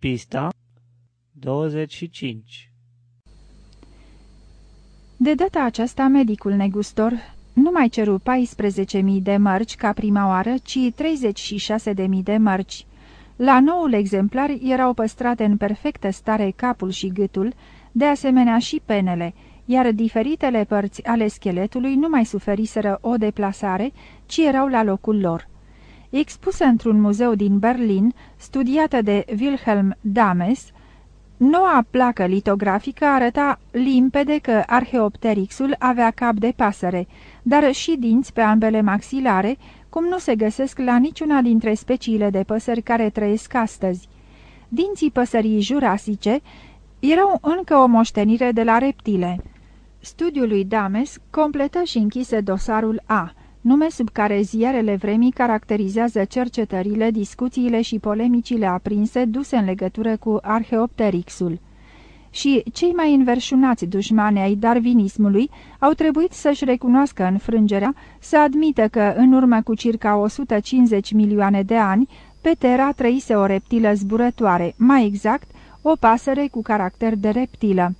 Pista 25 De data aceasta, medicul negustor nu mai ceru 14.000 de mărci ca prima oară, ci 36.000 de mărci. La noul exemplar erau păstrate în perfectă stare capul și gâtul, de asemenea și penele, iar diferitele părți ale scheletului nu mai suferiseră o deplasare, ci erau la locul lor. Expusă într-un muzeu din Berlin, studiată de Wilhelm Dames, noua placă litografică arăta limpede că Arheopteryxul avea cap de pasăre, dar și dinți pe ambele maxilare, cum nu se găsesc la niciuna dintre speciile de păsări care trăiesc astăzi. Dinții păsării jurasice erau încă o moștenire de la reptile. Studiul lui Dames completă și închise dosarul A, nume sub care ziarele vremii caracterizează cercetările, discuțiile și polemicile aprinse duse în legătură cu Arheopteryxul. Și cei mai înverșunați dușmani ai darwinismului au trebuit să-și recunoască înfrângerea, să admită că, în urmă cu circa 150 milioane de ani, pe Terra trăise o reptilă zburătoare, mai exact, o pasăre cu caracter de reptilă.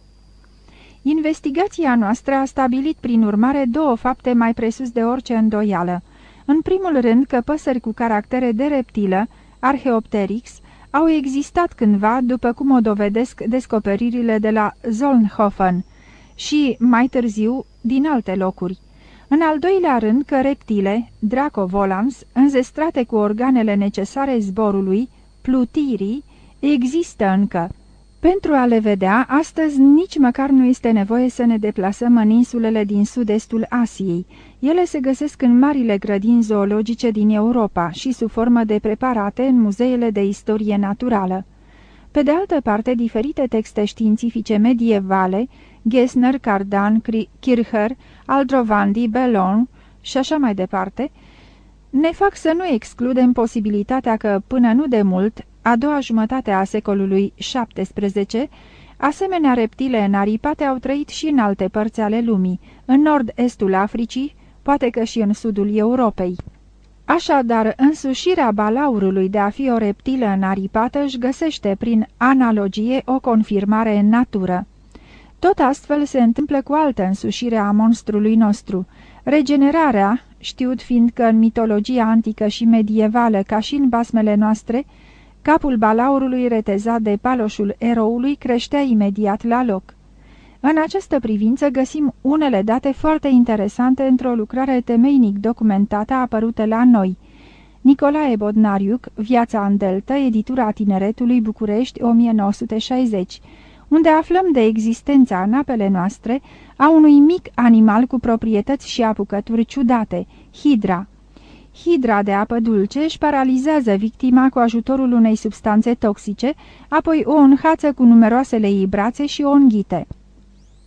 Investigația noastră a stabilit prin urmare două fapte mai presus de orice îndoială. În primul rând că păsări cu caractere de reptilă, Arheopteryx, au existat cândva, după cum o dovedesc descoperirile de la Zollnhofen și, mai târziu, din alte locuri. În al doilea rând că reptile, dracovolans, înzestrate cu organele necesare zborului, plutirii, există încă. Pentru a le vedea, astăzi nici măcar nu este nevoie să ne deplasăm în insulele din sud-estul Asiei. Ele se găsesc în marile grădini zoologice din Europa și sub formă de preparate în muzeele de istorie naturală. Pe de altă parte, diferite texte științifice medievale, Gessner, Cardan, Kircher, Aldrovandi, Bellon și așa mai departe, ne fac să nu excludem posibilitatea că, până nu de mult, a doua jumătate a secolului XVII, asemenea reptile înaripate au trăit și în alte părți ale lumii, în nord-estul Africii, poate că și în sudul Europei. Așadar, însușirea balaurului de a fi o reptilă înaripată își găsește prin analogie o confirmare în natură. Tot astfel se întâmplă cu altă însușire a monstrului nostru. Regenerarea, știut fiind că în mitologia antică și medievală, ca și în basmele noastre, Capul balaurului retezat de paloșul eroului creștea imediat la loc. În această privință găsim unele date foarte interesante într-o lucrare temeinic documentată apărută la noi. Nicolae Bodnariuc, Viața în Delta, editura Tineretului București 1960, unde aflăm de existența în apele noastre a unui mic animal cu proprietăți și apucături ciudate, hidra. Hidra de apă dulce își paralizează victima cu ajutorul unei substanțe toxice, apoi o înhață cu numeroasele ei brațe și o înghite.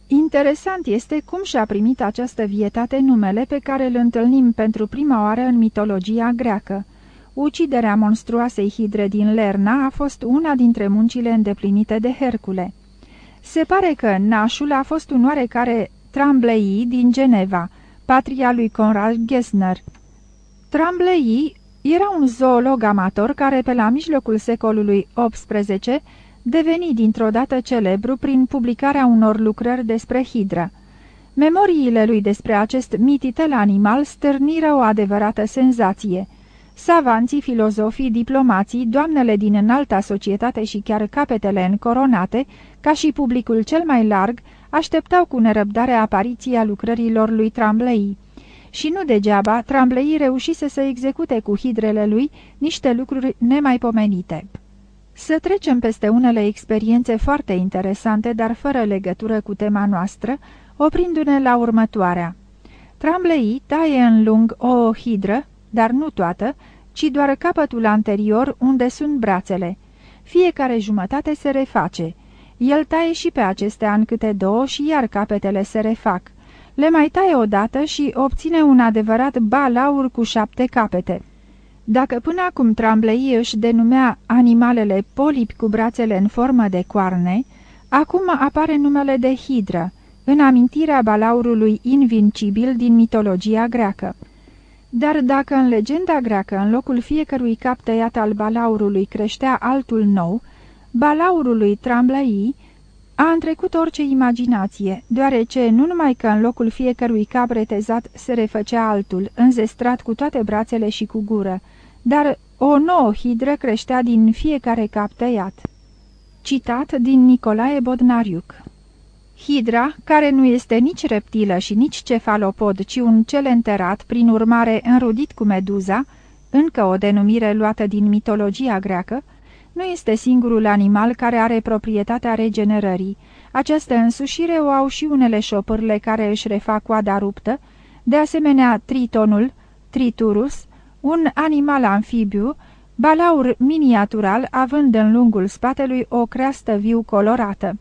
Interesant este cum și-a primit această vietate numele pe care îl întâlnim pentru prima oară în mitologia greacă. Uciderea monstruoasei hidre din Lerna a fost una dintre muncile îndeplinite de Hercule. Se pare că nașul a fost un oarecare Tramblei din Geneva, patria lui Conrad Gessner. Tramblei era un zoolog amator care pe la mijlocul secolului XVIII deveni dintr-o dată celebru prin publicarea unor lucrări despre hidră. Memoriile lui despre acest mititel animal stârniră o adevărată senzație. Savanții, filozofii, diplomații, doamnele din înalta societate și chiar capetele încoronate, ca și publicul cel mai larg, așteptau cu nerăbdare apariția lucrărilor lui Tramblei. Și nu degeaba, Tramblei reușise să execute cu hidrele lui niște lucruri nemaipomenite. Să trecem peste unele experiențe foarte interesante, dar fără legătură cu tema noastră, oprindu-ne la următoarea. Tramblei taie în lung o hidră, dar nu toată, ci doar capătul anterior unde sunt brațele. Fiecare jumătate se reface. El taie și pe acestea în câte două și iar capetele se refac le mai taie odată și obține un adevărat balaur cu șapte capete. Dacă până acum Tramblei își denumea animalele polipi cu brațele în formă de coarne, acum apare numele de hidră, în amintirea balaurului invincibil din mitologia greacă. Dar dacă în legenda greacă, în locul fiecărui cap tăiat al balaurului creștea altul nou, balaurului Tramblăii, a întrecut orice imaginație, deoarece nu numai că în locul fiecărui cap retezat se refăcea altul, înzestrat cu toate brațele și cu gură, dar o nouă hidră creștea din fiecare cap tăiat. Citat din Nicolae Bodnariuc Hidra, care nu este nici reptilă și nici cefalopod, ci un cel înterat, prin urmare înrudit cu meduza, încă o denumire luată din mitologia greacă, nu este singurul animal care are proprietatea regenerării. Această însușire o au și unele șopârle care își refac coada ruptă, de asemenea tritonul, triturus, un animal amfibiu, balaur miniatural având în lungul spatelui o creastă viu colorată.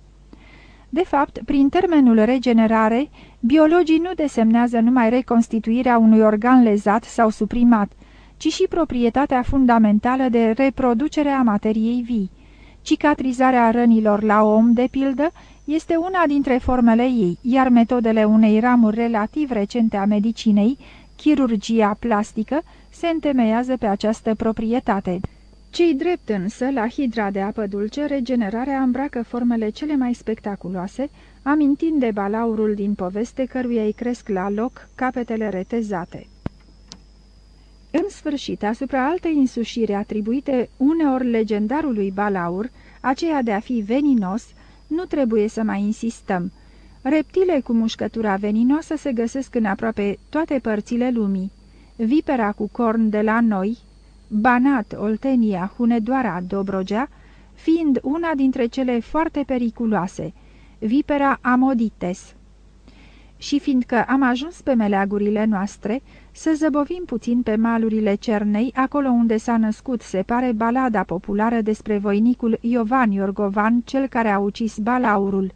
De fapt, prin termenul regenerare, biologii nu desemnează numai reconstituirea unui organ lezat sau suprimat, ci și proprietatea fundamentală de reproducere a materiei vii. Cicatrizarea rănilor la om, de pildă, este una dintre formele ei, iar metodele unei ramuri relativ recente a medicinei, chirurgia plastică, se întemeiază pe această proprietate. Cei drept însă, la hidra de apă dulce, regenerarea îmbracă formele cele mai spectaculoase, amintind de balaurul din poveste căruia îi cresc la loc capetele retezate. În sfârșit, asupra altei însușiri atribuite uneori legendarului Balaur, aceea de a fi veninos, nu trebuie să mai insistăm. Reptile cu mușcătura veninoasă se găsesc în aproape toate părțile lumii. Vipera cu corn de la noi, Banat, Oltenia, Hunedoara, Dobrogea, fiind una dintre cele foarte periculoase, vipera Amodites. Și fiindcă am ajuns pe meleagurile noastre, să zăbovim puțin pe malurile Cernei, acolo unde s-a născut, se pare, balada populară despre voinicul Iovan Iorgovan, cel care a ucis balaurul.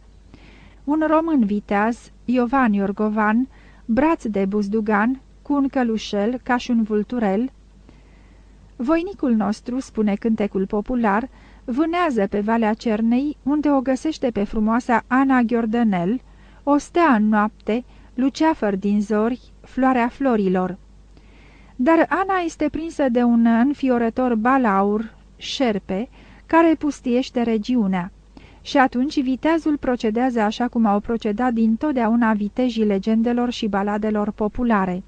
Un român viteaz, Iovan Iorgovan, braț de buzdugan, cu un călușel, ca și un vulturel. Voinicul nostru, spune cântecul popular, vânează pe Valea Cernei, unde o găsește pe frumoasa Ana Ghiordănel, o stea în noapte, luceafăr din zori, floarea florilor. Dar Ana este prinsă de un înfiorător balaur, șerpe, care pustiește regiunea. Și atunci viteazul procedează așa cum au procedat din totdeauna vitejii legendelor și baladelor populare.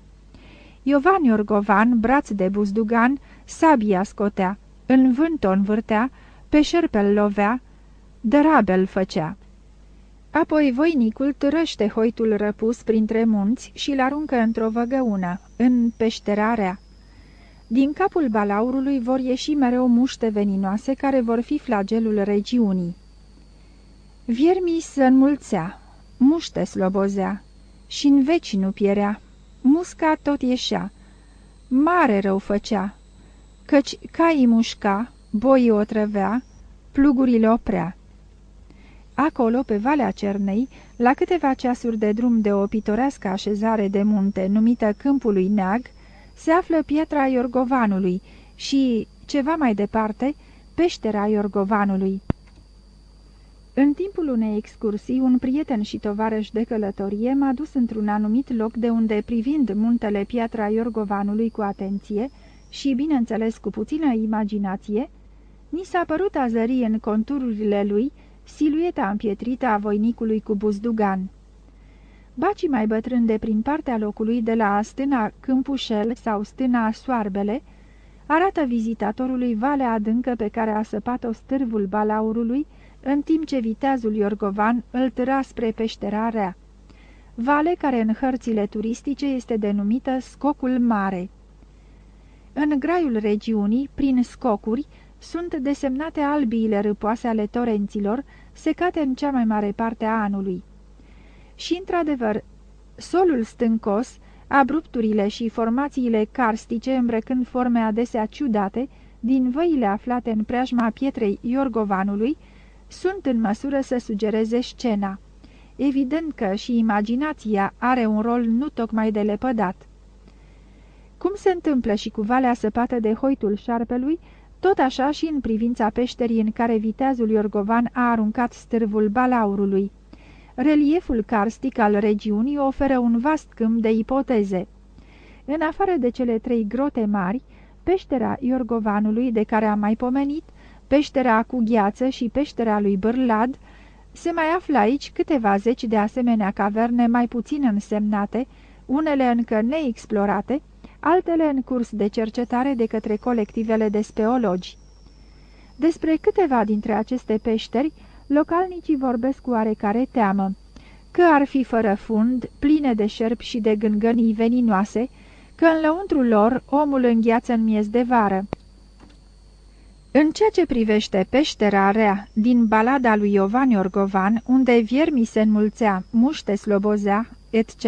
Iovan Iorgovan, braț de buzdugan, sabia scotea, în vânt o învârtea, pe șerpel lovea, dărabel făcea. Apoi voinicul târăște hoitul răpus printre munți și îl aruncă într-o văgăună, în peșterarea. Din capul balaurului vor ieși mereu muște veninoase care vor fi flagelul regiunii. Viermii se înmulțea, muște slobozea și în veci nu pierea, musca tot ieșea, mare rău făcea, căci caii mușca, boii o trăvea, plugurile oprea. Acolo, pe Valea Cernei, la câteva ceasuri de drum de o pitorească așezare de munte numită Câmpului Neag, se află pietra Iorgovanului și, ceva mai departe, peștera Iorgovanului. În timpul unei excursii, un prieten și tovarăș de călătorie m-a dus într-un anumit loc de unde, privind muntele Piatra Iorgovanului cu atenție și, bineînțeles, cu puțină imaginație, mi s-a părut a zări în contururile lui silueta împietrită a voinicului cu buzdugan. Bacii mai bătrân de prin partea locului de la stâna Câmpușel sau stâna Soarbele arată vizitatorului valea adâncă pe care a săpat-o stârvul balaurului în timp ce viteazul Iorgovan îl târa spre peștera rea. Vale care în hărțile turistice este denumită Scocul Mare. În graiul regiunii, prin scocuri, sunt desemnate albiile râpoase ale torenților, secate în cea mai mare parte a anului. Și, într-adevăr, solul stâncos, abrupturile și formațiile carstice îmbrăcând forme adesea ciudate, din văile aflate în preajma pietrei Iorgovanului, sunt în măsură să sugereze scena. Evident că și imaginația are un rol nu tocmai de lepădat. Cum se întâmplă și cu valea săpată de hoitul șarpelui, tot așa și în privința peșterii în care viteazul Iorgovan a aruncat stârvul balaurului. Relieful karstic al regiunii oferă un vast câmp de ipoteze. În afară de cele trei grote mari, peștera Iorgovanului, de care am mai pomenit, peștera cu gheață și peștera lui Bârlad, se mai află aici câteva zeci de asemenea caverne mai puțin însemnate, unele încă neexplorate, altele în curs de cercetare de către colectivele de speologi. Despre câteva dintre aceste peșteri, localnicii vorbesc cu oarecare teamă, că ar fi fără fund, pline de șerpi și de gângănii veninoase, că în lăuntrul lor omul îngheață în miez de vară. În ceea ce privește peștera rea din balada lui Iovan Orgovan, unde viermii se înmulțea, muște slobozea, etc.,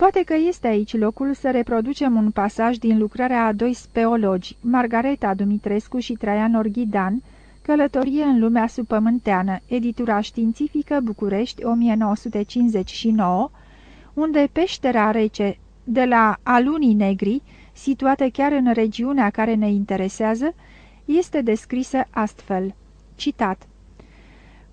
poate că este aici locul să reproducem un pasaj din lucrarea a doi speologi, Margareta Dumitrescu și Traian Orghidan, Călătorie în lumea subpământeană, editura științifică București 1959, unde peștera rece de la Alunii Negri, situată chiar în regiunea care ne interesează, este descrisă astfel. Citat.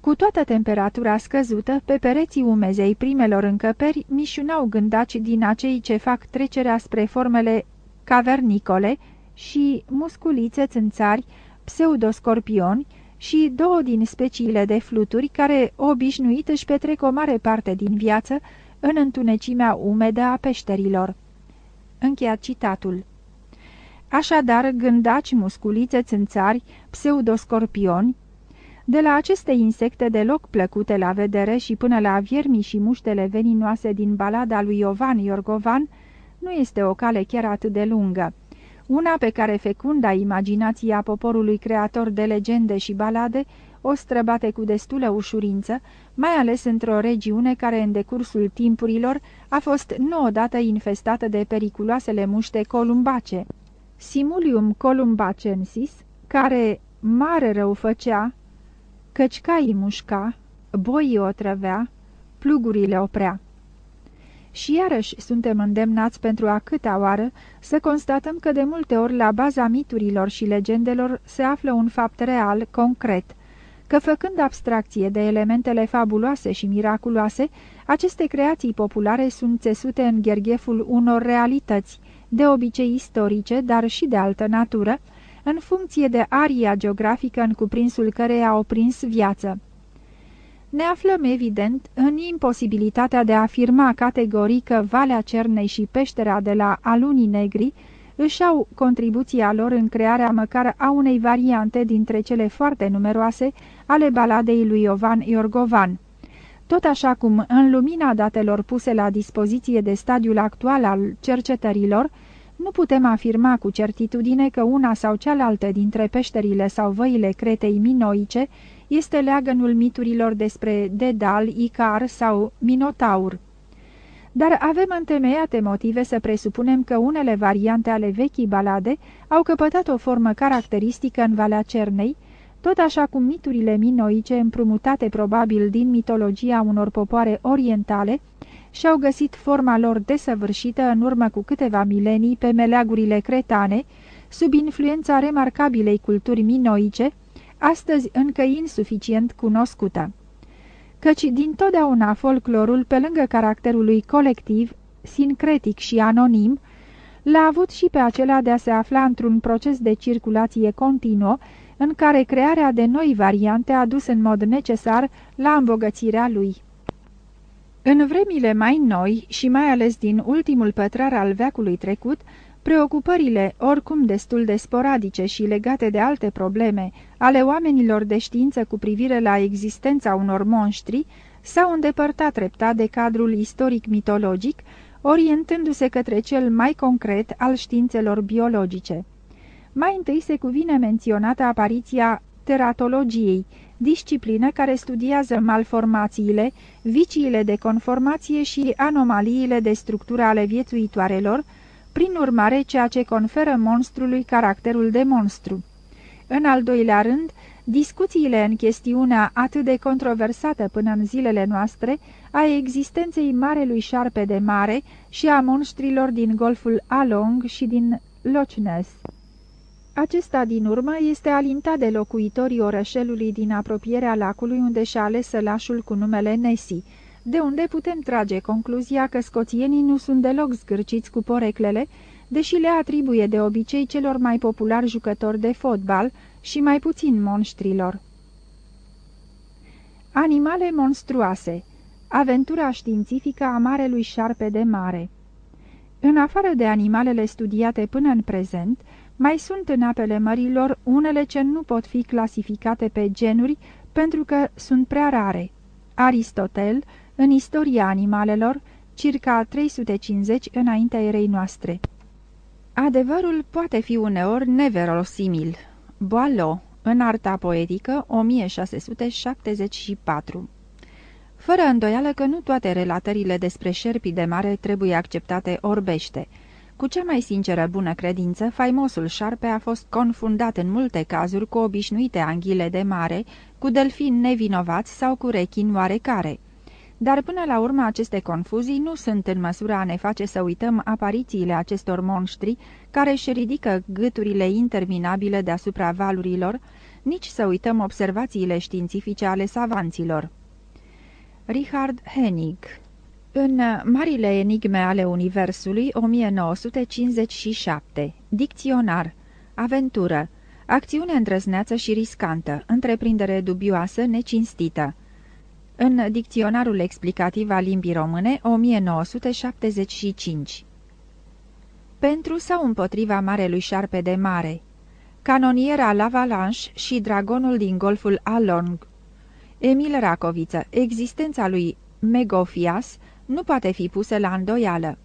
Cu toată temperatura scăzută, pe pereții umezei primelor încăperi mișunau gândaci din acei ce fac trecerea spre formele cavernicole și musculițe țânțari, pseudoscorpioni și două din speciile de fluturi care obișnuit își petrec o mare parte din viață în întunecimea umedă a peșterilor. Încheiat citatul. Așadar, gândaci, musculițe, țânțari, pseudoscorpioni, de la aceste insecte deloc plăcute la vedere și până la viermii și muștele veninoase din balada lui Iovan Iorgovan, nu este o cale chiar atât de lungă. Una pe care fecunda imaginația poporului creator de legende și balade o străbate cu destulă ușurință, mai ales într-o regiune care în decursul timpurilor a fost nu odată infestată de periculoasele muște columbace. Simulium columbacensis, care mare rău făcea, căci caii mușca, boii o trăvea, plugurile oprea. Și iarăși suntem îndemnați pentru a câta oară să constatăm că de multe ori la baza miturilor și legendelor se află un fapt real, concret, că făcând abstracție de elementele fabuloase și miraculoase, aceste creații populare sunt țesute în ghergheful unor realități, de obicei istorice, dar și de altă natură, în funcție de aria geografică în cuprinsul căreia au prins viață. Ne aflăm, evident, în imposibilitatea de a afirma categoric că Valea Cernei și peștera de la Alunii Negri își au contribuția lor în crearea măcar a unei variante dintre cele foarte numeroase ale baladei lui Iovan Iorgovan. Tot așa cum, în lumina datelor puse la dispoziție de stadiul actual al cercetărilor, nu putem afirma cu certitudine că una sau cealaltă dintre peșterile sau văile cretei minoice este leagănul miturilor despre Dedal, Icar sau Minotaur. Dar avem întemeiate motive să presupunem că unele variante ale vechii balade au căpătat o formă caracteristică în Valea Cernei, tot așa cum miturile minoice împrumutate probabil din mitologia unor popoare orientale și-au găsit forma lor desăvârșită în urmă cu câteva milenii pe meleagurile cretane, sub influența remarcabilei culturi minoice, astăzi încă insuficient cunoscută. Căci din totdeauna folclorul, pe lângă caracterul lui colectiv, sincretic și anonim, l-a avut și pe acela de a se afla într-un proces de circulație continuă, în care crearea de noi variante a dus în mod necesar la îmbogățirea lui. În vremile mai noi și mai ales din ultimul pătrar al veacului trecut, preocupările, oricum destul de sporadice și legate de alte probleme, ale oamenilor de știință cu privire la existența unor monștri, s-au îndepărtat treptat de cadrul istoric-mitologic, orientându-se către cel mai concret al științelor biologice. Mai întâi se cuvine menționată apariția teratologiei, disciplină care studiază malformațiile, viciile de conformație și anomaliile de structură ale viețuitoarelor, prin urmare ceea ce conferă monstrului caracterul de monstru. În al doilea rând, discuțiile în chestiunea atât de controversată până în zilele noastre a existenței Marelui Șarpe de Mare și a monștrilor din Golful Along și din Loch Ness. Acesta din urmă este alintat de locuitorii orășelului din apropierea lacului unde și-a ales sălașul cu numele Nessie, de unde putem trage concluzia că scoțienii nu sunt deloc zgârciți cu poreclele, deși le atribuie de obicei celor mai populari jucători de fotbal și mai puțin monștrilor. Animale monstruoase Aventura științifică a Marelui Șarpe de Mare În afară de animalele studiate până în prezent, mai sunt în apele mărilor unele ce nu pot fi clasificate pe genuri pentru că sunt prea rare. Aristotel, în Istoria animalelor, circa 350 înaintea erei noastre. Adevărul poate fi uneori neverosimil. Boileau, în arta poetică, 1674 Fără îndoială că nu toate relatările despre șerpii de mare trebuie acceptate orbește. Cu cea mai sinceră bună credință, faimosul șarpe a fost confundat în multe cazuri cu obișnuite anghile de mare, cu delfini nevinovați sau cu rechin oarecare. Dar până la urmă aceste confuzii nu sunt în măsură a ne face să uităm aparițiile acestor monștri care își ridică gâturile interminabile deasupra valurilor, nici să uităm observațiile științifice ale savanților. Richard Hennig În Marile enigme ale Universului 1957 Dicționar Aventură Acțiune îndrăzneață și riscantă Întreprindere dubioasă, necinstită în Dicționarul explicativ al limbii române, 1975. Pentru sau împotriva Marelui Șarpe de Mare, Canoniera Lavalanche și Dragonul din Golful Along. Emil Racoviță, existența lui Megofias nu poate fi pusă la îndoială.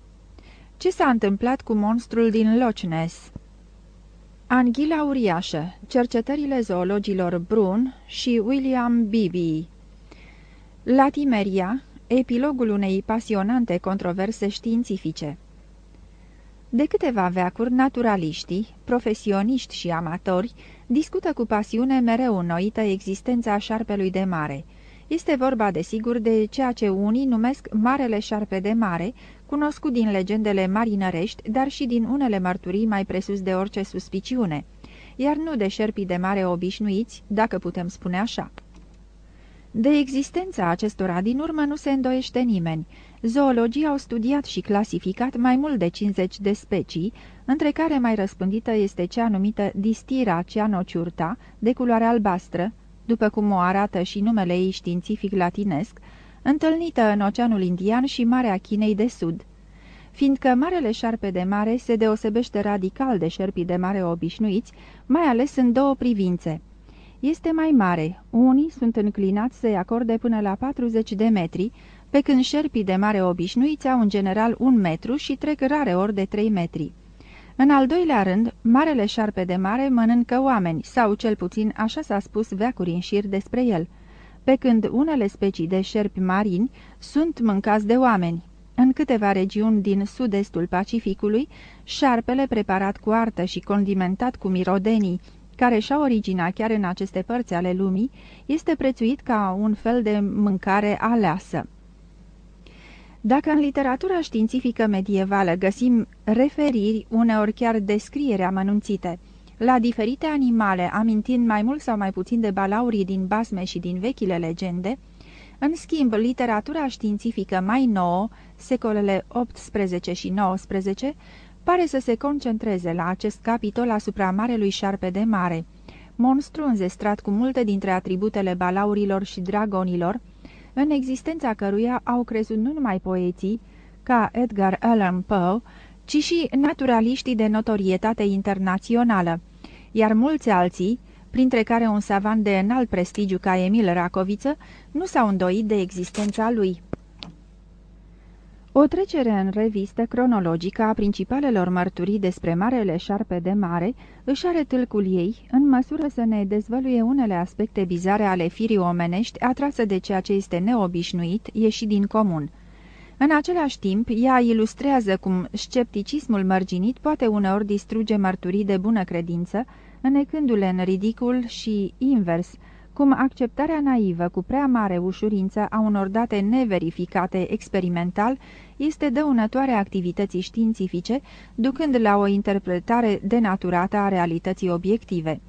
Ce s-a întâmplat cu monstrul din Loch Ness? Anghila uriașă, cercetările zoologilor Brun și William Beebe Latimeria, epilogul unei pasionante controverse științifice De câteva veacuri, naturaliștii, profesioniști și amatori discută cu pasiune mereu înnoită existența șarpelui de mare. Este vorba, desigur, de ceea ce unii numesc Marele Șarpe de Mare, cunoscut din legendele marinărești, dar și din unele mărturii mai presus de orice suspiciune, iar nu de șerpii de mare obișnuiți, dacă putem spune așa. De existența acestora din urmă nu se îndoiește nimeni. Zoologii au studiat și clasificat mai mult de 50 de specii, între care mai răspândită este cea numită Distira cianociurta, de culoare albastră, după cum o arată și numele ei științific latinesc, întâlnită în Oceanul Indian și Marea Chinei de Sud. Fiindcă marele șarpe de mare se deosebește radical de șerpii de mare obișnuiți, mai ales în două privințe – este mai mare. Unii sunt înclinați să-i acorde până la 40 de metri, pe când șerpii de mare obișnuiți au în general un metru și trec rare ori de 3 metri. În al doilea rând, marele șarpe de mare mănâncă oameni, sau cel puțin așa s-a spus veacuri în șir despre el, pe când unele specii de șerpi marini sunt mâncați de oameni. În câteva regiuni din sud-estul Pacificului, șarpele preparat cu artă și condimentat cu mirodenii, care și-a originea chiar în aceste părți ale lumii, este prețuit ca un fel de mâncare aleasă. Dacă în literatura științifică medievală găsim referiri, uneori chiar descriere amănunțite, la diferite animale, amintind mai mult sau mai puțin de balaurii din basme și din vechile legende, în schimb, literatura științifică mai nouă, secolele 18 și 19, pare să se concentreze la acest capitol asupra Marelui Șarpe de Mare, monstru înzestrat cu multe dintre atributele balaurilor și dragonilor, în existența căruia au crezut nu numai poeții, ca Edgar Allan Poe, ci și naturaliștii de notorietate internațională, iar mulți alții, printre care un savant de înalt prestigiu ca Emil Racoviță, nu s-au îndoit de existența lui. O trecere în revistă cronologică a principalelor mărturii despre Marele Șarpe de Mare își are tâlcul ei, în măsură să ne dezvăluie unele aspecte bizare ale firii omenești atrasă de ceea ce este neobișnuit, ieșit din comun. În același timp, ea ilustrează cum scepticismul mărginit poate uneori distruge mărturii de bună credință, înecându-le în ridicul și invers, cum acceptarea naivă cu prea mare ușurință a unor date neverificate experimental este dăunătoare activității științifice, ducând la o interpretare denaturată a realității obiective.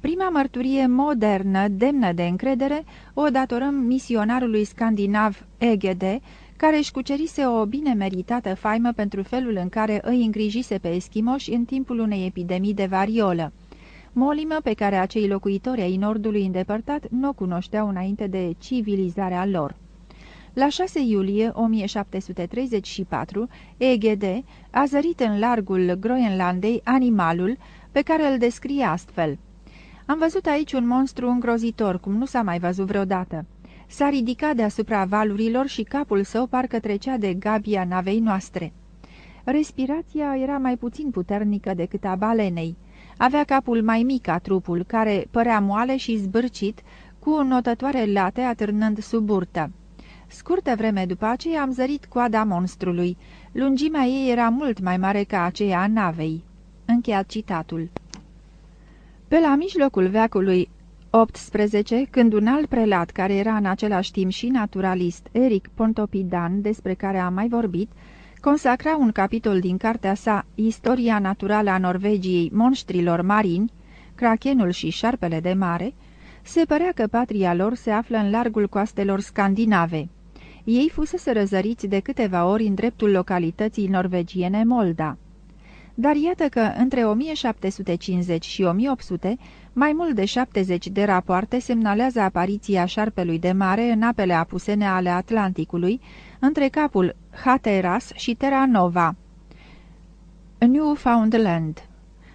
Prima mărturie modernă, demnă de încredere, o datorăm misionarului scandinav Egede, care își cucerise o bine meritată faimă pentru felul în care îi îngrijise pe eschimoși în timpul unei epidemii de variolă. Molimă pe care acei locuitori ai nordului îndepărtat nu o cunoșteau înainte de civilizarea lor. La 6 iulie 1734, EGD a zărit în largul Groenlandei animalul pe care îl descrie astfel. Am văzut aici un monstru îngrozitor, cum nu s-a mai văzut vreodată. S-a ridicat deasupra valurilor și capul său parcă trecea de gabia navei noastre. Respirația era mai puțin puternică decât a balenei. Avea capul mai mic ca trupul, care părea moale și zbârcit, cu notătoare late atârnând sub burtă. Scurtă vreme după aceea am zărit coada monstrului. Lungimea ei era mult mai mare ca aceea a navei. Încheiat citatul. Pe la mijlocul veacului 18, când un alt prelat, care era în același timp și naturalist, Eric Pontopidan, despre care am mai vorbit, consacra un capitol din cartea sa Istoria naturală a Norvegiei monștrilor marini, Krakenul și șarpele de mare, se părea că patria lor se află în largul coastelor scandinave. Ei fusese răzăriți de câteva ori în dreptul localității norvegiene Molda. Dar iată că între 1750 și 1800, mai mult de 70 de rapoarte semnalează apariția șarpelui de mare în apele apusene ale Atlanticului, între capul Hatteras și Terra Nova. Newfoundland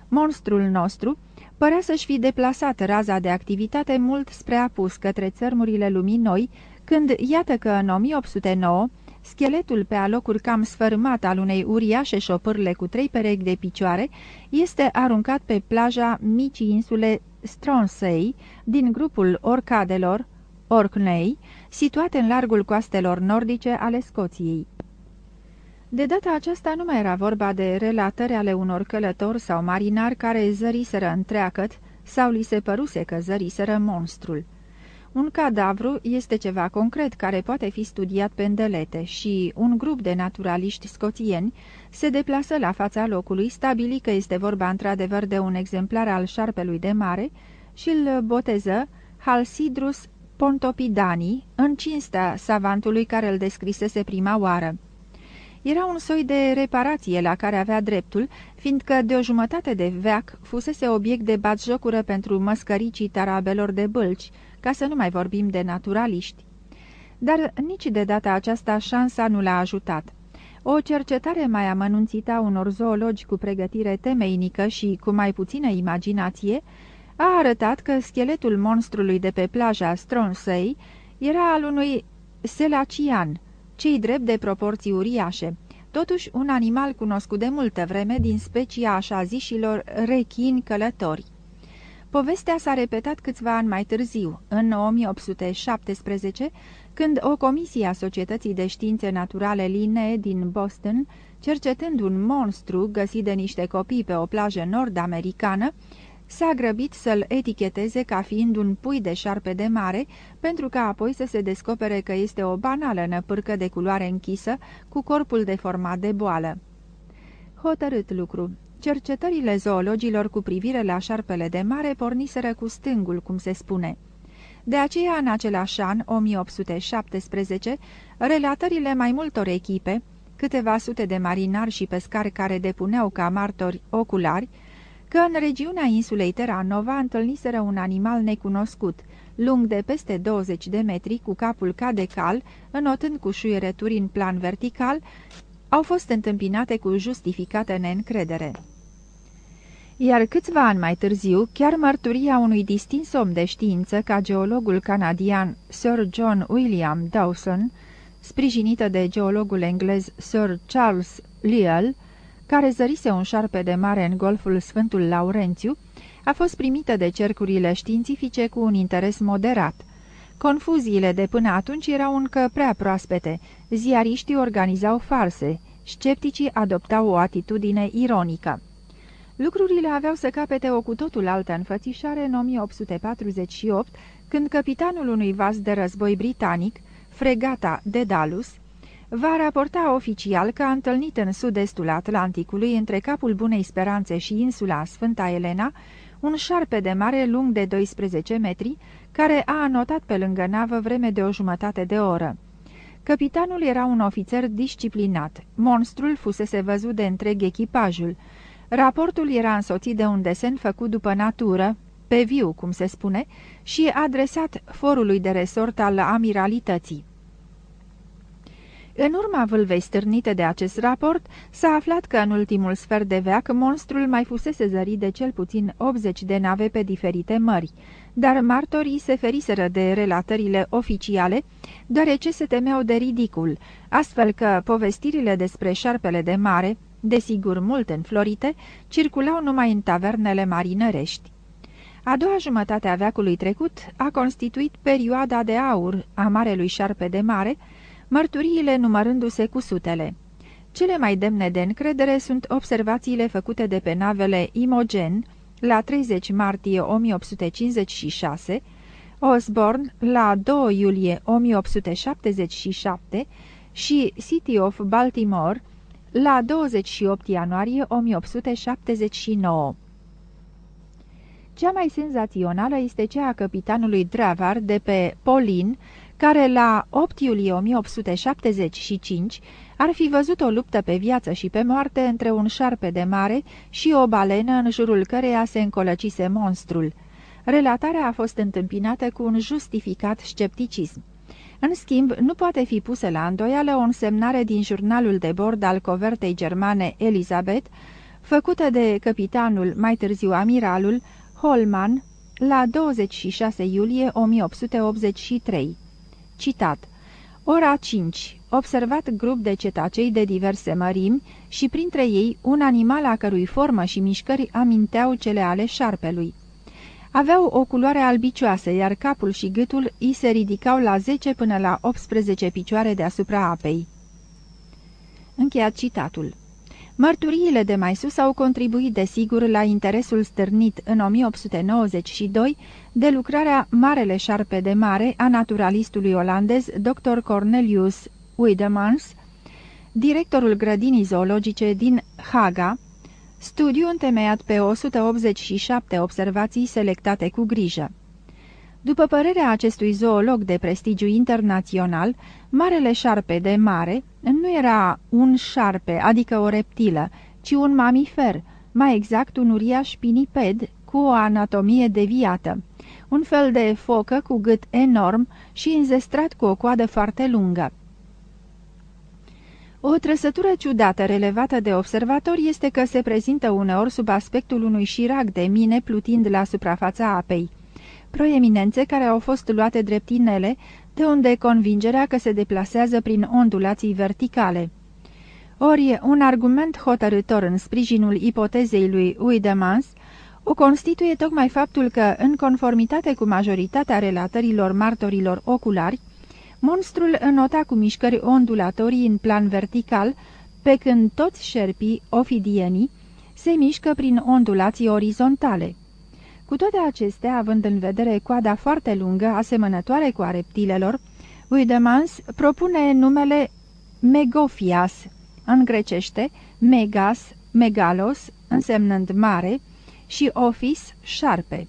Monstrul nostru părea să-și fi deplasat raza de activitate mult spre apus către țărmurile lumii noi, când iată că în 1809 scheletul pe alocuri cam sfărâmat al unei uriașe șopârle cu trei perechi de picioare este aruncat pe plaja micii insule Stronsey din grupul Orcadelor, Orkney, situate în largul coastelor nordice ale Scoției. De data aceasta nu mai era vorba de relatări ale unor călători sau marinari care zăriseră întreacăt sau li se păruse că zăriseră monstrul. Un cadavru este ceva concret care poate fi studiat pe îndelete și un grup de naturaliști scoțieni se deplasă la fața locului, stabili că este vorba într-adevăr de un exemplar al șarpelui de mare și îl boteză Halsidrus Pontopidani, în cinstea savantului care îl descrisese prima oară. Era un soi de reparație la care avea dreptul, fiindcă de o jumătate de veac fusese obiect de batjocură pentru măscăricii tarabelor de bălci, ca să nu mai vorbim de naturaliști. Dar nici de data aceasta șansa nu l-a ajutat. O cercetare mai amănunțită a unor zoologi cu pregătire temeinică și cu mai puțină imaginație a arătat că scheletul monstrului de pe plaja Stronsey era al unui selacian, cei drept de proporții uriașe, totuși un animal cunoscut de multă vreme din specia așa zișilor rechini călători. Povestea s-a repetat câțiva ani mai târziu, în 1817, când o comisie a Societății de Științe Naturale Linne din Boston, cercetând un monstru găsit de niște copii pe o plajă nord-americană, s-a grăbit să-l eticheteze ca fiind un pui de șarpe de mare, pentru ca apoi să se descopere că este o banală năpârcă de culoare închisă, cu corpul deformat de boală. Hotărât lucru. Cercetările zoologilor cu privire la șarpele de mare porniseră cu stângul, cum se spune. De aceea, în același an, 1817, relatările mai multor echipe, câteva sute de marinari și pescari care depuneau ca martori oculari, că în regiunea insulei Terranova întâlniseră un animal necunoscut, lung de peste 20 de metri, cu capul ca de cal, înotând cu șuierături în plan vertical, au fost întâmpinate cu justificată neîncredere. Iar câțiva ani mai târziu, chiar mărturia unui distins om de știință ca geologul canadian Sir John William Dawson, sprijinită de geologul englez Sir Charles Lyell, care zărise un șarpe de mare în golful Sfântul Laurențiu, a fost primită de cercurile științifice cu un interes moderat. Confuziile de până atunci erau încă prea proaspete, ziariștii organizau farse, scepticii adoptau o atitudine ironică. Lucrurile aveau să capete o cu totul altă înfățișare în 1848, când capitanul unui vas de război britanic, fregata Dedalus, va raporta oficial că a întâlnit în sud-estul Atlanticului, între capul Bunei Speranțe și insula Sfânta Elena, un șarpe de mare lung de 12 metri, care a anotat pe lângă navă vreme de o jumătate de oră. Capitanul era un ofițer disciplinat. Monstrul fusese văzut de întreg echipajul. Raportul era însoțit de un desen făcut după natură, pe viu, cum se spune, și adresat forului de resort al amiralității. În urma vâlvei stârnite de acest raport, s-a aflat că în ultimul sfert de veac monstrul mai fusese zărit de cel puțin 80 de nave pe diferite mări, dar martorii se feriseră de relatările oficiale, deoarece se temeau de ridicul, astfel că povestirile despre șarpele de mare, desigur mult înflorite, circulau numai în tavernele marinărești. A doua jumătate a veacului trecut a constituit perioada de aur a Marelui Șarpe de Mare, mărturiile numărându-se cu sutele. Cele mai demne de încredere sunt observațiile făcute de pe navele Imogen la 30 martie 1856, Osborne la 2 iulie 1877 și City of Baltimore la 28 ianuarie 1879. Cea mai senzațională este cea a capitanului Dravar de pe Polin, care la 8 iulie 1875 ar fi văzut o luptă pe viață și pe moarte între un șarpe de mare și o balenă în jurul căreia se încolăcise monstrul. Relatarea a fost întâmpinată cu un justificat scepticism. În schimb, nu poate fi pusă la îndoială o însemnare din jurnalul de bord al covertei germane Elizabeth, făcută de capitanul, mai târziu amiralul, Holman, la 26 iulie 1883. Citat Ora 5. Observat grup de cetacei de diverse mărimi și printre ei un animal a cărui formă și mișcări aminteau cele ale șarpelui. Aveau o culoare albicioasă, iar capul și gâtul îi se ridicau la 10 până la 18 picioare deasupra apei. Încheiat citatul. Mărturiile de mai sus au contribuit desigur la interesul stârnit în 1892 de lucrarea Marele șarpe de mare a naturalistului olandez dr. Cornelius Widemans, directorul grădinii zoologice din Haga, studiu întemeiat pe 187 observații selectate cu grijă. După părerea acestui zoolog de prestigiu internațional, Marele șarpe de mare nu era un șarpe, adică o reptilă, ci un mamifer, mai exact un uriaș piniped cu o anatomie deviată, un fel de focă cu gât enorm și înzestrat cu o coadă foarte lungă. O trăsătură ciudată relevată de observatori este că se prezintă uneori sub aspectul unui șirac de mine plutind la suprafața apei proeminențe care au fost luate dreptinele, de unde convingerea că se deplasează prin ondulații verticale. Ori, un argument hotărător în sprijinul ipotezei lui Uidemans o constituie tocmai faptul că, în conformitate cu majoritatea relatărilor martorilor oculari, monstrul înota cu mișcări ondulatorii în plan vertical, pe când toți șerpii, ofidienii, se mișcă prin ondulații orizontale. Cu toate acestea, având în vedere coada foarte lungă, asemănătoare cu a reptilelor, Uidemans propune numele Megophias, în grecește Megas, Megalos, însemnând mare, și Ofis, șarpe.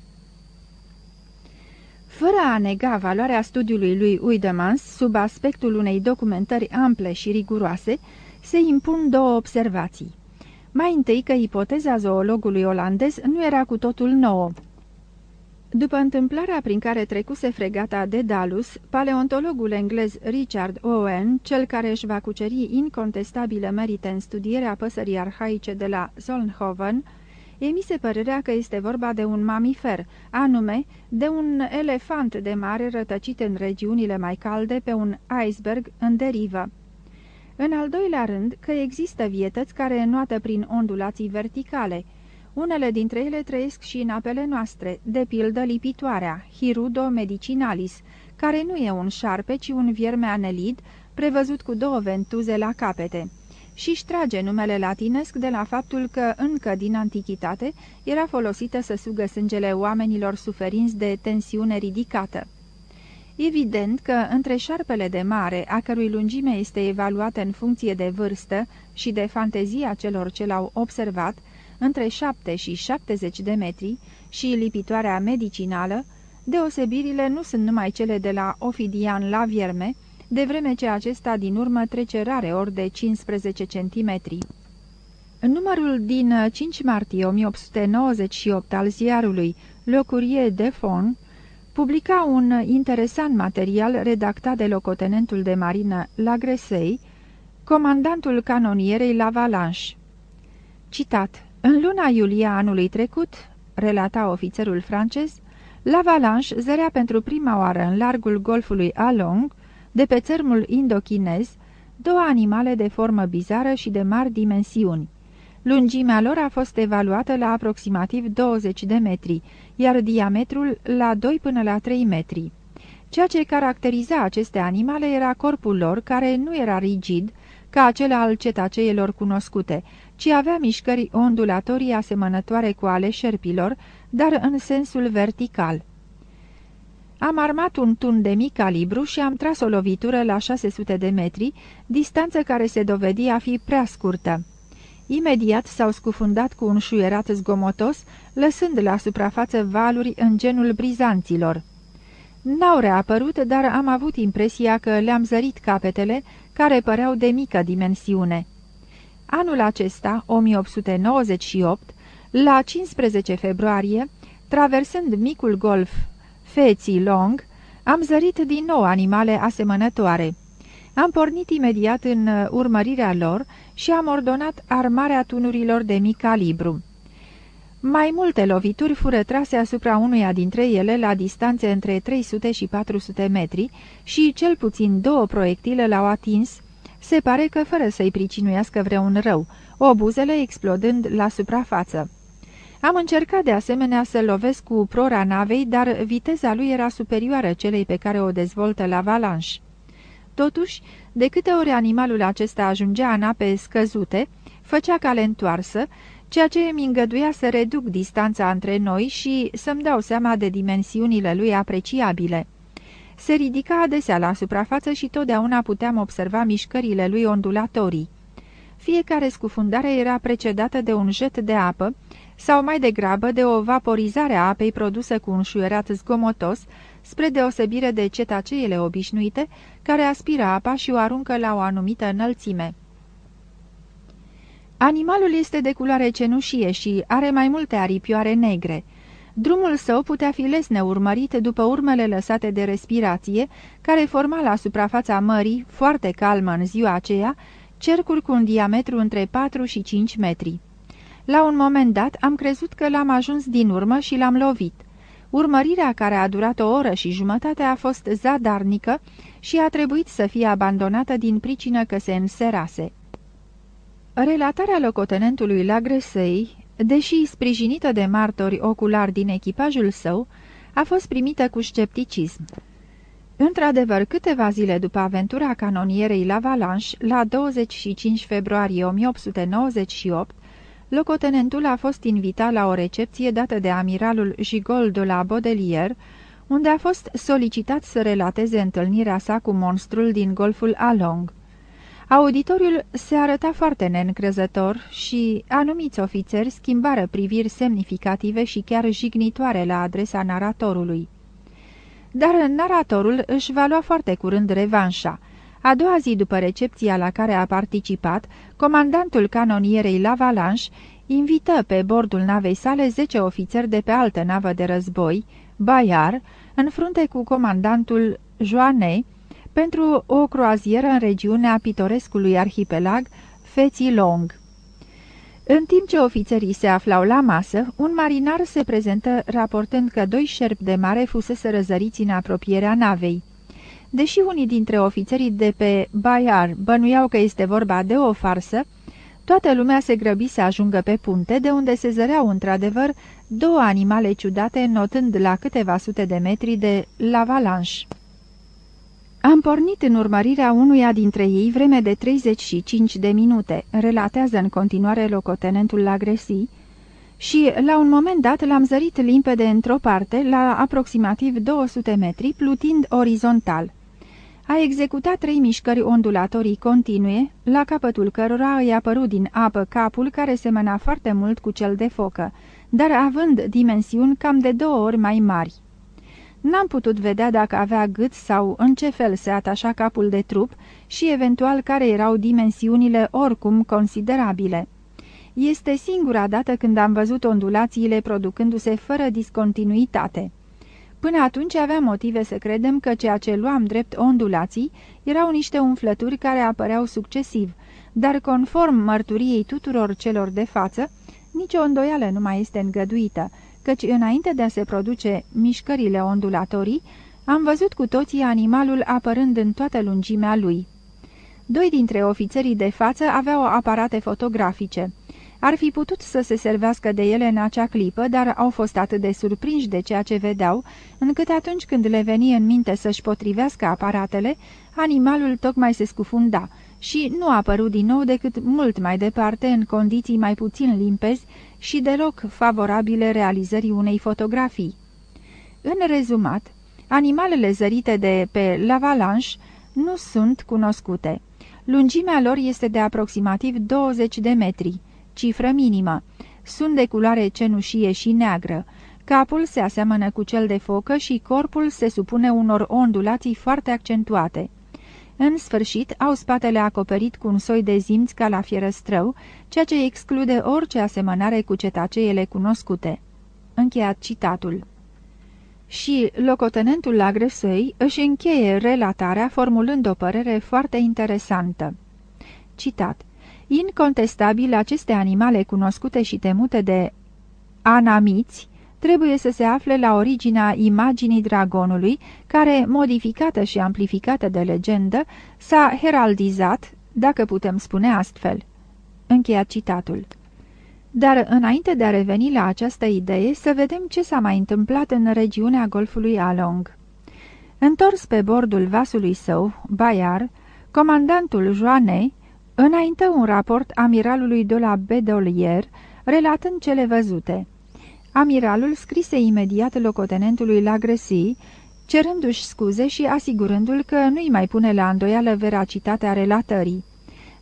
Fără a nega valoarea studiului lui Uidemans sub aspectul unei documentări ample și riguroase, se impun două observații. Mai întâi că ipoteza zoologului olandez nu era cu totul nouă. După întâmplarea prin care trecuse fregata de Dalus, paleontologul englez Richard Owen, cel care își va cuceri incontestabilă merite în studierea păsării arhaice de la Solnhoven, emise părerea că este vorba de un mamifer, anume de un elefant de mare rătăcit în regiunile mai calde pe un iceberg în derivă. În al doilea rând, că există vietăți care înoată prin ondulații verticale. Unele dintre ele trăiesc și în apele noastre, de pildă lipitoarea, Hirudo medicinalis, care nu e un șarpe, ci un vierme anelid, prevăzut cu două ventuze la capete și își trage numele latinesc de la faptul că încă din antichitate era folosită să sugă sângele oamenilor suferinți de tensiune ridicată. Evident că între șarpele de mare, a cărui lungime este evaluată în funcție de vârstă și de fantezia celor ce l-au observat, între 7 și 70 de metri, și lipitoarea medicinală, deosebirile nu sunt numai cele de la Ofidian la vierme, de vreme ce acesta din urmă trece rare ori de 15 centimetri. Numărul din 5 martie 1898 al ziarului Le Courrier de Fon publica un interesant material redactat de locotenentul de marină La Gresei, comandantul canonierei La Valanche. Citat În luna iulie anului trecut, relata ofițerul francez, La Valanche zărea pentru prima oară în largul golfului Along, de pe țărmul indochinez, două animale de formă bizară și de mari dimensiuni. Lungimea lor a fost evaluată la aproximativ 20 de metri, iar diametrul la 2 până la 3 metri. Ceea ce caracteriza aceste animale era corpul lor, care nu era rigid, ca acela al cetaceelor cunoscute, ci avea mișcări ondulatorii asemănătoare cu ale șerpilor, dar în sensul vertical. Am armat un tun de mic calibru și am tras o lovitură la 600 de metri, distanță care se dovedi a fi prea scurtă. Imediat s-au scufundat cu un șuierat zgomotos, lăsând la suprafață valuri în genul brizanților. N-au reapărut, dar am avut impresia că le-am zărit capetele, care păreau de mică dimensiune. Anul acesta, 1898, la 15 februarie, traversând micul golf Feții Long, am zărit din nou animale asemănătoare. Am pornit imediat în urmărirea lor și am ordonat armarea tunurilor de mic calibru. Mai multe lovituri fură trase asupra unuia dintre ele la distanțe între 300 și 400 metri și cel puțin două proiectile l-au atins, se pare că fără să-i pricinuiască vreun rău, obuzele explodând la suprafață. Am încercat de asemenea să lovesc cu prora navei, dar viteza lui era superioară celei pe care o dezvoltă la valanș. Totuși, de câte ori animalul acesta ajungea în ape scăzute, făcea cale întoarsă, ceea ce îmi îngăduia să reduc distanța între noi și să-mi dau seama de dimensiunile lui apreciabile. Se ridica adesea la suprafață și totdeauna puteam observa mișcările lui ondulatorii. Fiecare scufundare era precedată de un jet de apă, sau mai degrabă de o vaporizare a apei produsă cu un șuierat zgomotos, spre deosebire de cetaceele obișnuite, care aspiră apa și o aruncă la o anumită înălțime. Animalul este de culoare cenușie și are mai multe aripioare negre. Drumul său putea fi lesne urmărit după urmele lăsate de respirație, care forma la suprafața mării, foarte calmă în ziua aceea, cercuri cu un diametru între 4 și 5 metri. La un moment dat am crezut că l-am ajuns din urmă și l-am lovit. Urmărirea care a durat o oră și jumătate a fost zadarnică și a trebuit să fie abandonată din pricină că se înserase. Relatarea locotenentului la Gresei, deși sprijinită de martori oculari din echipajul său, a fost primită cu scepticism. Într-adevăr, câteva zile după aventura canonierei la Valanche, la 25 februarie 1898, locotenentul a fost invitat la o recepție dată de amiralul Gigol de la Baudelier, unde a fost solicitat să relateze întâlnirea sa cu monstrul din golful Along. Auditoriul se arăta foarte neîncrezător și anumiți ofițeri schimbară priviri semnificative și chiar jignitoare la adresa naratorului. Dar naratorul își va lua foarte curând revanșa. A doua zi după recepția la care a participat, comandantul canonierei La Valanche invită pe bordul navei sale zece ofițeri de pe altă navă de război, Bayar, în frunte cu comandantul Joanne, pentru o croazieră în regiunea pitorescului arhipelag Feții Long. În timp ce ofițerii se aflau la masă, un marinar se prezentă raportând că doi șerpi de mare fusese răzăriți în apropierea navei. Deși unii dintre ofițerii de pe Bayar bănuiau că este vorba de o farsă, toată lumea se grăbi să ajungă pe punte, de unde se zăreau într-adevăr două animale ciudate notând la câteva sute de metri de la Valanche. Am pornit în urmărirea unuia dintre ei vreme de 35 de minute, relatează în continuare locotenentul la Gresi, și la un moment dat l-am zărit limpede într-o parte, la aproximativ 200 metri, plutind orizontal. A executat trei mișcări ondulatorii continue, la capătul cărora îi apărut din apă capul care semăna foarte mult cu cel de focă, dar având dimensiuni cam de două ori mai mari. N-am putut vedea dacă avea gât sau în ce fel se atașa capul de trup și eventual care erau dimensiunile oricum considerabile. Este singura dată când am văzut ondulațiile producându-se fără discontinuitate. Până atunci aveam motive să credem că ceea ce luam drept ondulații erau niște umflături care apăreau succesiv, dar conform mărturiei tuturor celor de față, nicio îndoială nu mai este îngăduită, căci înainte de a se produce mișcările ondulatorii, am văzut cu toții animalul apărând în toată lungimea lui. Doi dintre ofițerii de față aveau aparate fotografice. Ar fi putut să se servească de ele în acea clipă, dar au fost atât de surprinși de ceea ce vedeau, încât atunci când le veni în minte să-și potrivească aparatele, animalul tocmai se scufunda și nu a apărut din nou decât mult mai departe, în condiții mai puțin limpezi și deloc favorabile realizării unei fotografii. În rezumat, animalele zărite de pe l'avalanche nu sunt cunoscute. Lungimea lor este de aproximativ 20 de metri, cifră minimă. Sunt de culoare cenușie și neagră. Capul se aseamănă cu cel de focă și corpul se supune unor ondulații foarte accentuate. În sfârșit, au spatele acoperit cu un soi de zimți ca la fierăstrău, ceea ce exclude orice asemănare cu cetaceele cunoscute. Încheiat citatul. Și locotenentul la Gresăi își încheie relatarea formulând o părere foarte interesantă. Citat. Incontestabil, aceste animale cunoscute și temute de anamiți trebuie să se afle la originea imaginii dragonului, care, modificată și amplificată de legendă, s-a heraldizat, dacă putem spune astfel. Încheiat citatul. Dar înainte de a reveni la această idee, să vedem ce s-a mai întâmplat în regiunea Golfului Along. Întors pe bordul vasului său, Bayar, comandantul Joanne înaintă un raport amiralului de la Bedolier, relatând cele văzute. Amiralul scrise imediat locotenentului la Gresi, cerându-și scuze și asigurându-l că nu-i mai pune la îndoială veracitatea relatării.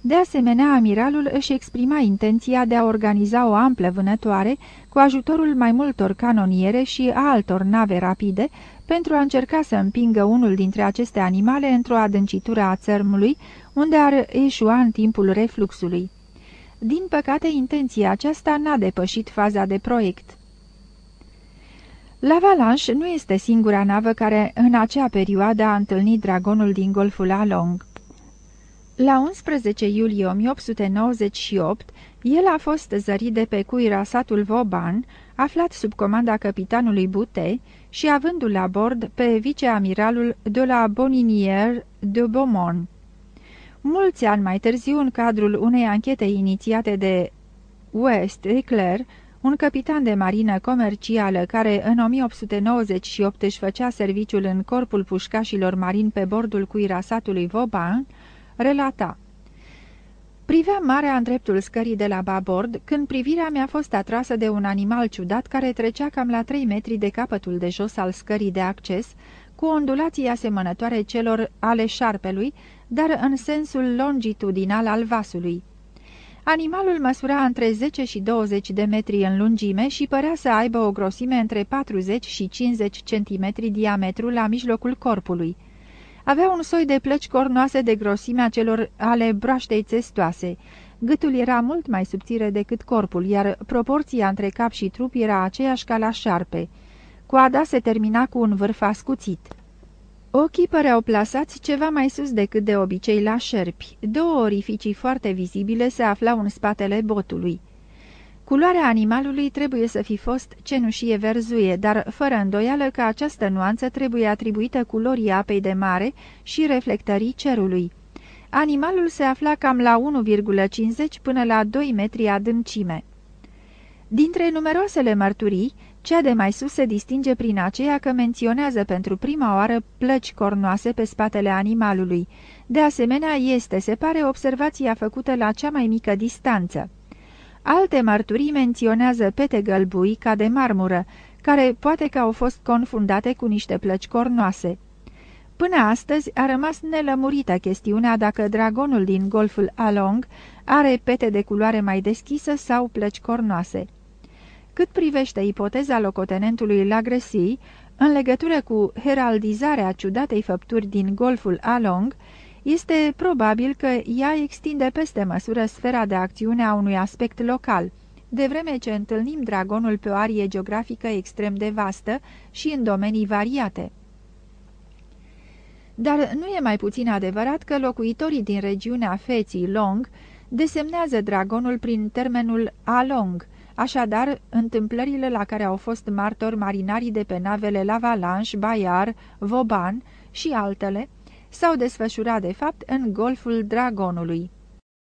De asemenea, amiralul își exprima intenția de a organiza o amplă vânătoare cu ajutorul mai multor canoniere și a altor nave rapide pentru a încerca să împingă unul dintre aceste animale într-o adâncitură a țărmului, unde ar eșua în timpul refluxului. Din păcate, intenția aceasta n-a depășit faza de proiect. L'Avalanche nu este singura navă care în acea perioadă a întâlnit dragonul din Golful Along. La 11 iulie 1898, el a fost zărit de pe cuirasatul Vauban, aflat sub comanda capitanului Bute și avându-l la bord pe viceamiralul de la Boninière de Beaumont. Mulți ani mai târziu, în cadrul unei anchete inițiate de West Eclair, un capitan de marină comercială care în 1898 își făcea serviciul în corpul pușcașilor marini pe bordul cuirasatului Vauban, relata Priveam marea în dreptul scării de la babord, când privirea mi-a fost atrasă de un animal ciudat care trecea cam la trei metri de capătul de jos al scării de acces, cu ondulații asemănătoare celor ale șarpelui, dar în sensul longitudinal al vasului. Animalul măsura între 10 și 20 de metri în lungime și părea să aibă o grosime între 40 și 50 cm diametru la mijlocul corpului. Avea un soi de plăci cornoase de grosimea celor ale broaștei țestoase. Gâtul era mult mai subțire decât corpul, iar proporția între cap și trup era aceeași ca la șarpe. Coada se termina cu un vârf ascuțit. Ochii păreau plasați ceva mai sus decât de obicei la șerpi. Două orificii foarte vizibile se aflau în spatele botului. Culoarea animalului trebuie să fi fost cenușie verzuie, dar fără îndoială că această nuanță trebuie atribuită culorii apei de mare și reflectării cerului. Animalul se afla cam la 1,50 până la 2 metri adâncime. Dintre numeroasele mărturii, cea de mai sus se distinge prin aceea că menționează pentru prima oară plăci cornoase pe spatele animalului. De asemenea, este, se pare, observația făcută la cea mai mică distanță. Alte mărturii menționează pete gălbui ca de marmură, care poate că au fost confundate cu niște plăci cornoase. Până astăzi a rămas nelămurită chestiunea dacă dragonul din golful Along are pete de culoare mai deschisă sau plăci cornoase. Cât privește ipoteza locotenentului Lagresi, în legătură cu heraldizarea ciudatei făpturi din golful Along, Este probabil că ea extinde peste măsură sfera de acțiune a unui aspect local, de vreme ce întâlnim dragonul pe o arie geografică extrem de vastă și în domenii variate. Dar nu e mai puțin adevărat că locuitorii din regiunea feții Long desemnează dragonul prin termenul along, așadar întâmplările la care au fost martori marinarii de pe navele Lavalanche, Bayard, Vauban și altele s-au desfășurat de fapt în golful Dragonului.